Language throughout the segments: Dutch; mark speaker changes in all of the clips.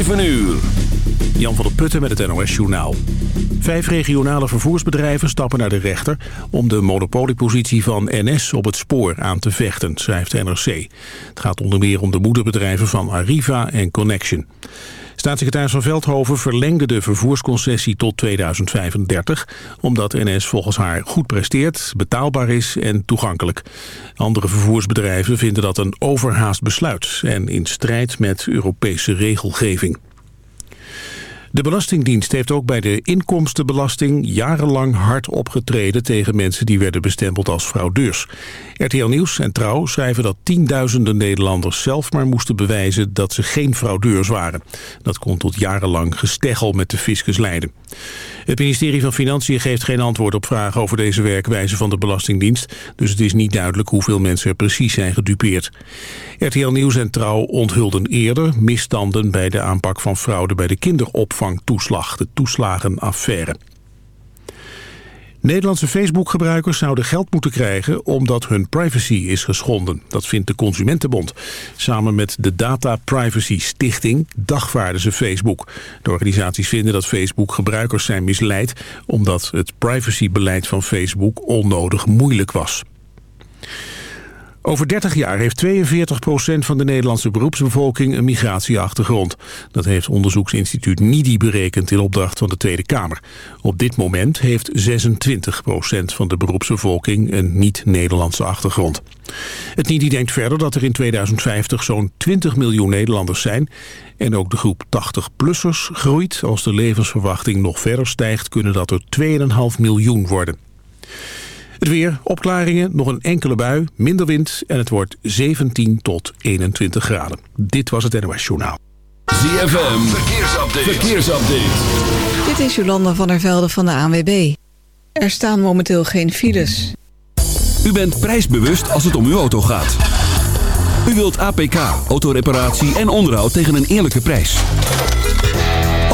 Speaker 1: 7 uur.
Speaker 2: Jan van der Putten met het NOS Journaal. Vijf regionale vervoersbedrijven stappen naar de rechter... om de monopoliepositie van NS op het spoor aan te vechten, schrijft NRC. Het gaat onder meer om de moederbedrijven van Arriva en Connection. Staatssecretaris van Veldhoven verlengde de vervoersconcessie tot 2035... omdat NS volgens haar goed presteert, betaalbaar is en toegankelijk. Andere vervoersbedrijven vinden dat een overhaast besluit... en in strijd met Europese regelgeving. De Belastingdienst heeft ook bij de inkomstenbelasting jarenlang hard opgetreden tegen mensen die werden bestempeld als fraudeurs. RTL Nieuws en Trouw schrijven dat tienduizenden Nederlanders zelf maar moesten bewijzen dat ze geen fraudeurs waren. Dat kon tot jarenlang gesteggel met de fiscus leiden. Het ministerie van Financiën geeft geen antwoord op vragen over deze werkwijze van de Belastingdienst. Dus het is niet duidelijk hoeveel mensen er precies zijn gedupeerd. RTL Nieuws en Trouw onthulden eerder misstanden bij de aanpak van fraude bij de kinderopvangtoeslag, de toeslagenaffaire. Nederlandse Facebook-gebruikers zouden geld moeten krijgen omdat hun privacy is geschonden. Dat vindt de Consumentenbond. Samen met de Data Privacy Stichting dagvaarden ze Facebook. De organisaties vinden dat Facebook gebruikers zijn misleid... omdat het privacybeleid van Facebook onnodig moeilijk was. Over 30 jaar heeft 42% van de Nederlandse beroepsbevolking een migratieachtergrond. Dat heeft onderzoeksinstituut NIDI berekend in opdracht van de Tweede Kamer. Op dit moment heeft 26% van de beroepsbevolking een niet-Nederlandse achtergrond. Het NIDI denkt verder dat er in 2050 zo'n 20 miljoen Nederlanders zijn. En ook de groep 80-plussers groeit. Als de levensverwachting nog verder stijgt kunnen dat er 2,5 miljoen worden. Het weer, opklaringen, nog een enkele bui, minder wind en het wordt 17 tot 21 graden. Dit was het NOS Journaal.
Speaker 1: ZFM, verkeersupdate. verkeersupdate.
Speaker 3: Dit is Jolanda van der Velde van de ANWB. Er staan momenteel geen files.
Speaker 1: U bent prijsbewust als het om uw auto gaat. U wilt APK, autoreparatie en onderhoud tegen een eerlijke prijs.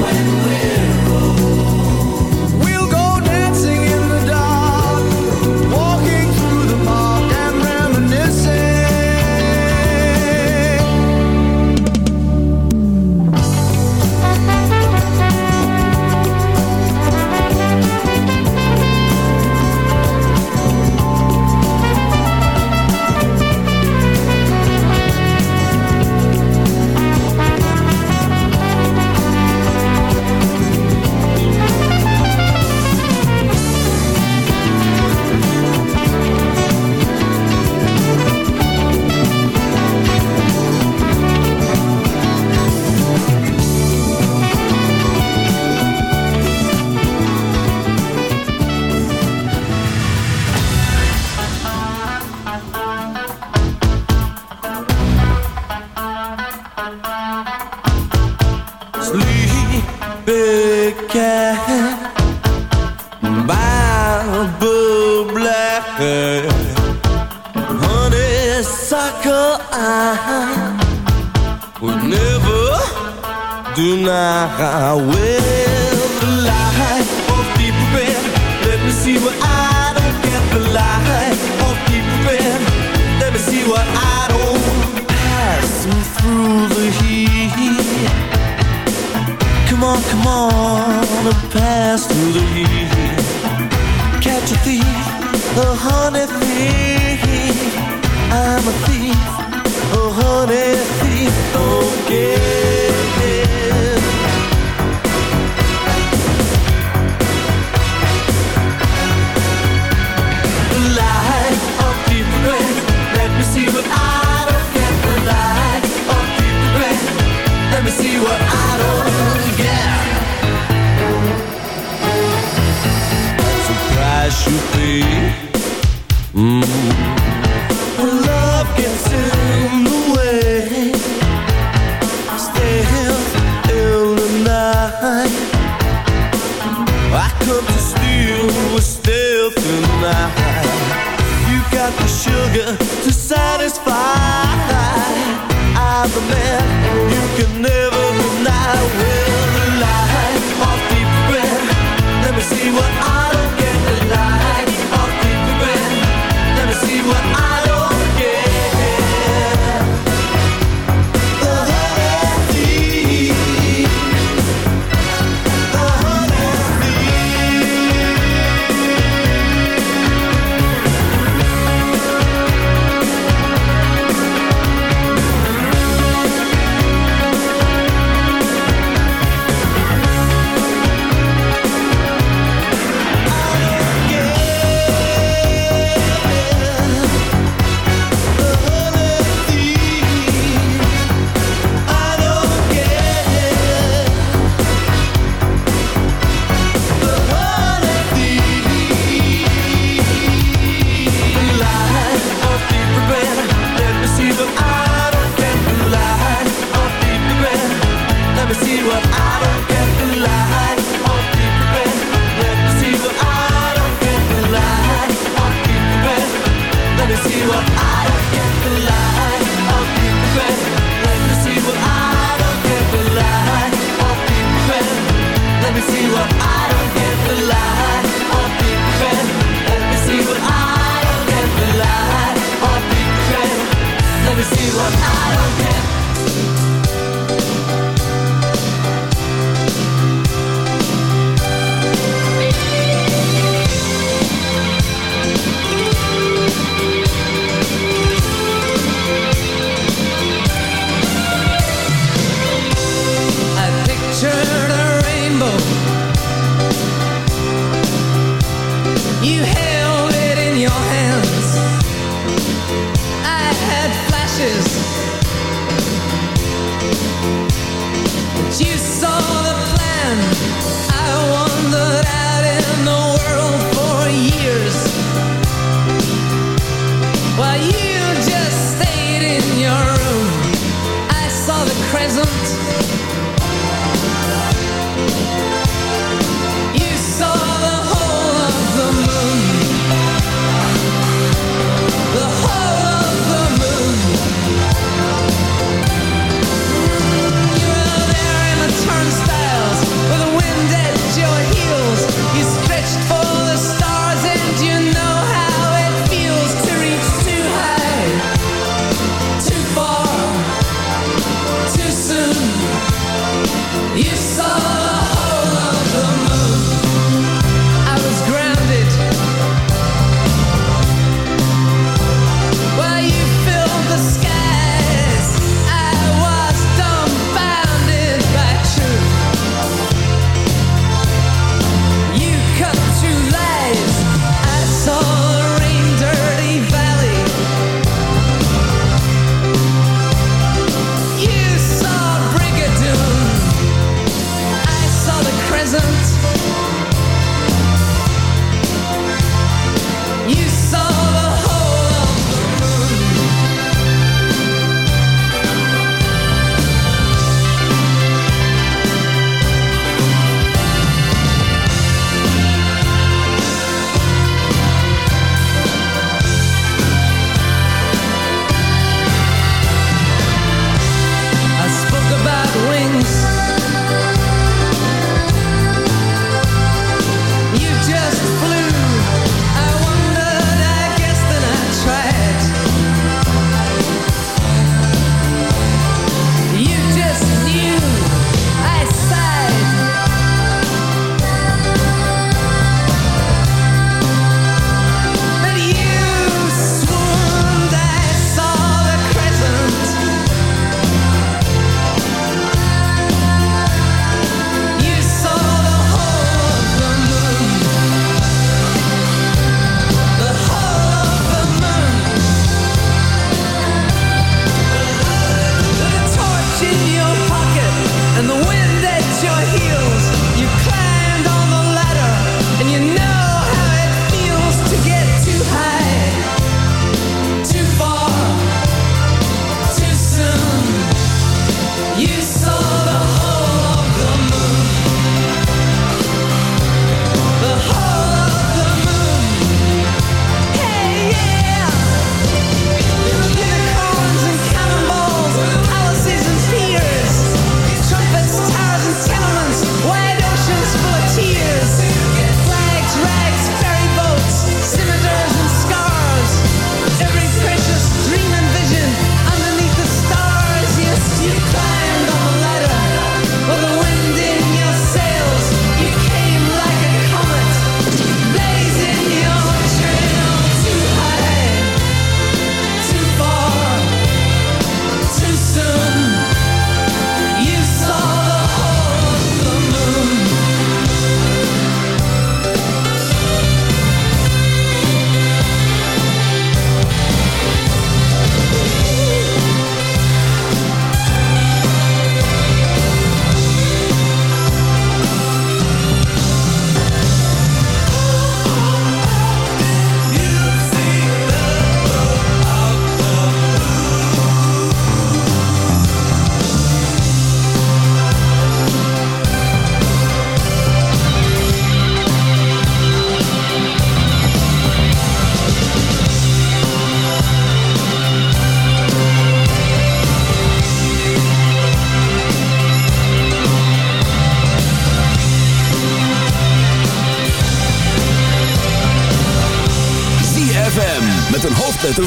Speaker 4: when see what I don't get.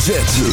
Speaker 5: hoofdletter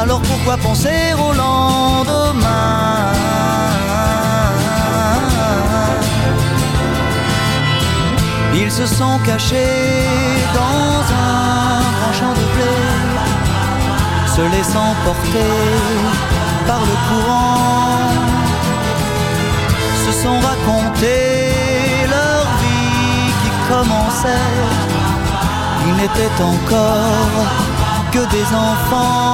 Speaker 6: Alors pourquoi penser au lendemain Ils se sont cachés dans un grand champ de blé se laissant porter par le courant, se sont racontés leur vie qui commençait. Ils n'étaient encore que des enfants,